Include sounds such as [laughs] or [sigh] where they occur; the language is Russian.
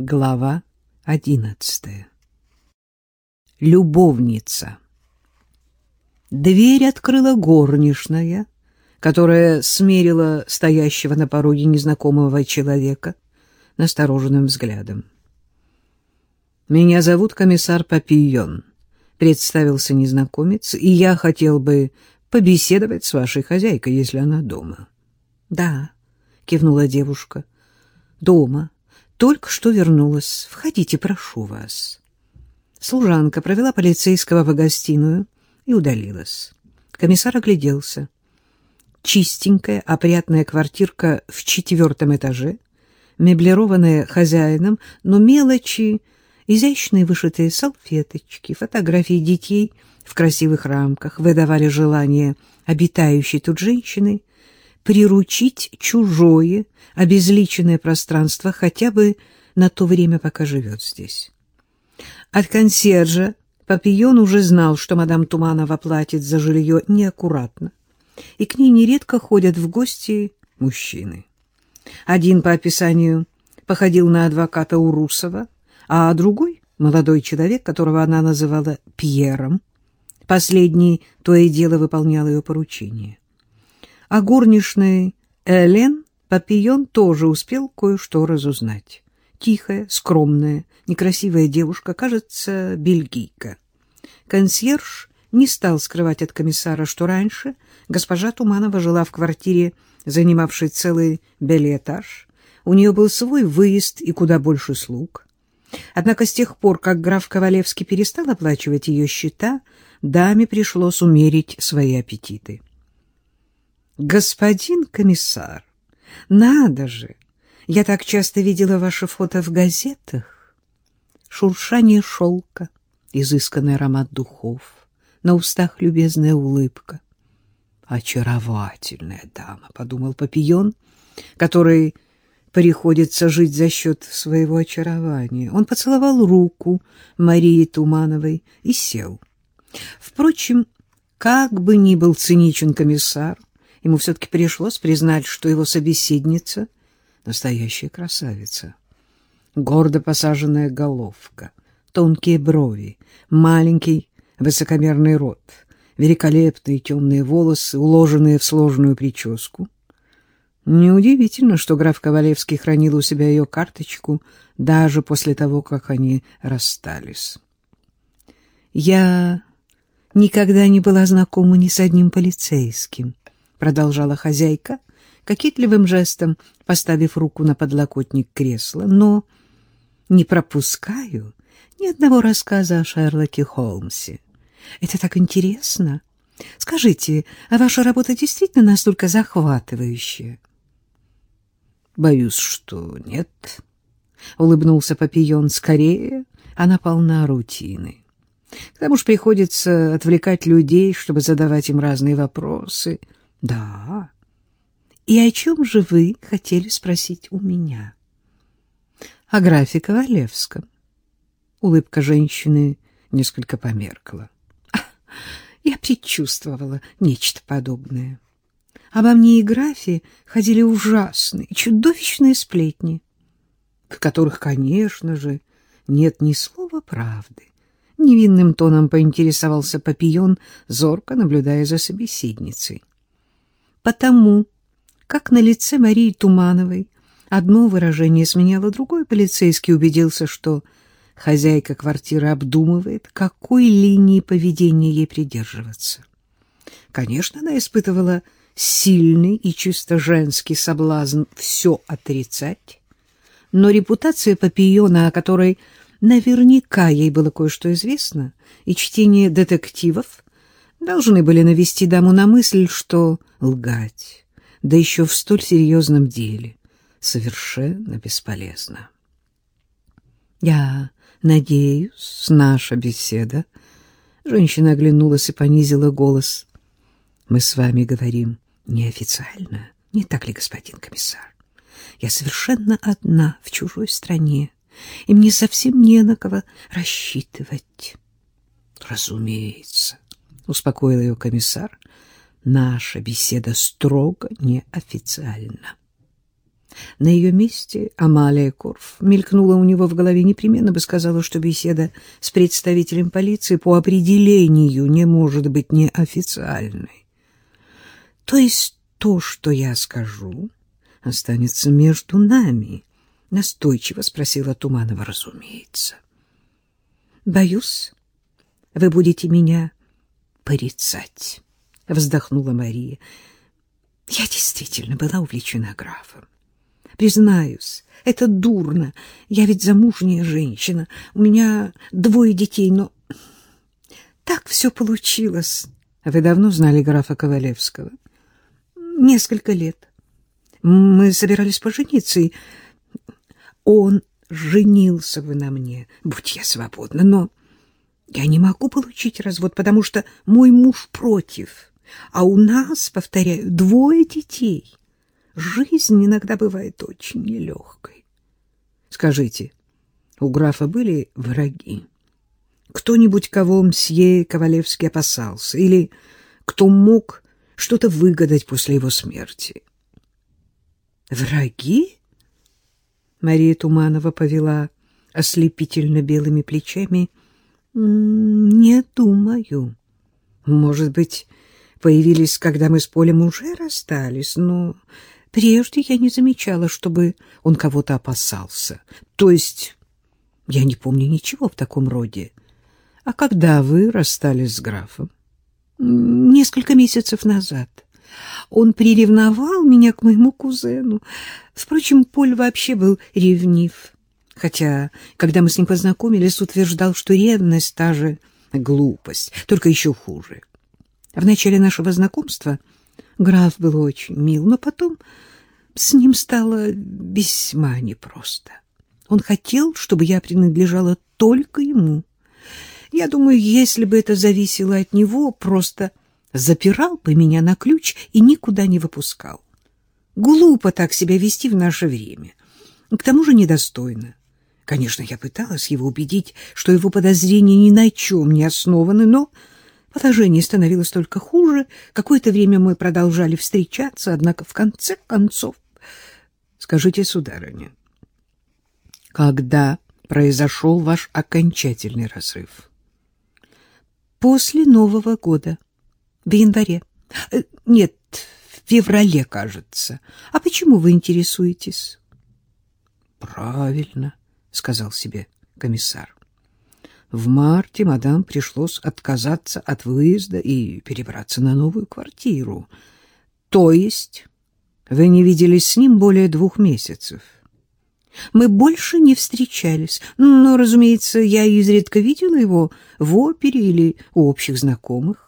Глава одиннадцатая. Любовница. Дверь открыла горничная, которая смерила стоящего на пороге незнакомого человека настороженным взглядом. «Меня зовут комиссар Папийон», — представился незнакомец, «и я хотел бы побеседовать с вашей хозяйкой, если она дома». «Да», — кивнула девушка, — «дома» только что вернулась. Входите, прошу вас. Служанка провела полицейского в гостиную и удалилась. Комиссар огляделся. Чистенькая, опрятная квартирка в четвертом этаже, меблированная хозяином, но мелочи, изящные вышитые салфеточки, фотографии детей в красивых рамках выдавали желание обитающей тут женщины приручить чужое, обезличенное пространство хотя бы на то время, пока живет здесь. От консьержа Папион уже знал, что мадам Туманова платит за жилье неаккуратно, и к ней нередко ходят в гости мужчины. Один по описанию походил на адвоката Урусова, а другой — молодой человек, которого она называла Пьером. Последний то и дело выполнял ее поручение. А горничной Элен Папион тоже успел кое-что разузнать. Тихая, скромная, некрасивая девушка, кажется, бельгийка. Консьерж не стал скрывать от комиссара, что раньше госпожа Туманова жила в квартире, занимавшей целый белетаж. У нее был свой выезд и куда больше слуг. Однако с тех пор, как граф Ковалевский перестал оплачивать ее счета, даме пришлось умерить свои аппетиты. Господин комиссар, надо же! Я так часто видела ваши фото в газетах. Шуршание шелка, изысканный аромат духов, на устах любезная улыбка. Очаровательная дама, подумал Папион, который приходится жить за счет своего очарования. Он поцеловал руку Марии Тумановой и сел. Впрочем, как бы ни был циничен комиссар, Ему все-таки пришлось признать, что его собеседница — настоящая красавица. Гордо посаженная головка, тонкие брови, маленький высокомерный рот, великолепные темные волосы, уложенные в сложную прическу. Неудивительно, что граф Ковалевский хранил у себя ее карточку даже после того, как они расстались. «Я никогда не была знакома ни с одним полицейским», — продолжала хозяйка, кокетливым жестом поставив руку на подлокотник кресла, но не пропускаю ни одного рассказа о Шерлоке Холмсе. Это так интересно. Скажите, а ваша работа действительно настолько захватывающая? Боюсь, что нет, — улыбнулся Папион. Скорее, она полна рутины. К тому же приходится отвлекать людей, чтобы задавать им разные вопросы — да. И о чем же вы хотели спросить у меня? О графе Ковалевском. Улыбка женщины несколько померкла. [laughs] Я предчувствовала нечто подобное. Обо мне и графе ходили ужасные, чудовищные сплетни, в которых, конечно же, нет ни слова правды. Невинным тоном поинтересовался Папион, зорко наблюдая за собеседницей потому как на лице Марии Тумановой одно выражение сменяло другое, полицейский убедился, что хозяйка квартиры обдумывает, какой линии поведения ей придерживаться. Конечно, она испытывала сильный и чисто женский соблазн все отрицать, но репутация Папиона, о которой наверняка ей было кое-что известно, и чтение детективов должны были навести даму на мысль, что лгать, да еще в столь серьезном деле, совершенно бесполезно. Я надеюсь, наша беседа... Женщина оглянулась и понизила голос. Мы с вами говорим неофициально, не так ли, господин комиссар? Я совершенно одна в чужой стране, и мне совсем не на кого рассчитывать. Разумеется, успокоил ее комиссар. Наша беседа строго неофициальна. На ее месте Амалия Корф мелькнула у него в голове, непременно бы сказала, что беседа с представителем полиции по определению не может быть неофициальной. То есть то, что я скажу, останется между нами, — настойчиво спросила Туманова, разумеется. — Боюсь, вы будете меня порицать, — вздохнула Мария. Я действительно была увлечена графом. Признаюсь, это дурно. Я ведь замужняя женщина. У меня двое детей, но так все получилось. Вы давно знали графа Ковалевского? Несколько лет. Мы собирались пожениться, и он женился бы на мне, будь я свободна, но я не могу получить развод, потому что мой муж против, а у нас, повторяю, двое детей. Жизнь иногда бывает очень нелегкой. Скажите, у графа были враги? Кто-нибудь, кого мсье Ковалевский опасался, или кто мог что-то выгадать после его смерти? Враги? Мария Туманова повела ослепительно белыми плечами. Не думаю. Может быть, появились, когда мы с Полем уже расстались, но Прежде я не замечала, чтобы он кого-то опасался. То есть я не помню ничего в таком роде. А когда вы расстались с графом? Несколько месяцев назад. Он приревновал меня к моему кузену. Впрочем, Поль вообще был ревнив. Хотя, когда мы с ним познакомились, утверждал, что ревность — та же глупость, только еще хуже. В начале нашего знакомства Граф был очень мил, но потом с ним стало весьма непросто. Он хотел, чтобы я принадлежала только ему. Я думаю, если бы это зависело от него, просто запирал бы меня на ключ и никуда не выпускал. Глупо так себя вести в наше время. К тому же недостойно. Конечно, я пыталась его убедить, что его подозрения ни на чем не основаны, но Положение становилось только хуже. Какое-то время мы продолжали встречаться, однако в конце концов... Скажите, сударыня, когда произошел ваш окончательный разрыв? После Нового года, в январе. Э, нет, в феврале, кажется. А почему вы интересуетесь? Правильно, сказал себе комиссар. В марте мадам пришлось отказаться от выезда и перебраться на новую квартиру. То есть вы не виделись с ним более двух месяцев? Мы больше не встречались, но, разумеется, я изредка видела его в опере или у общих знакомых.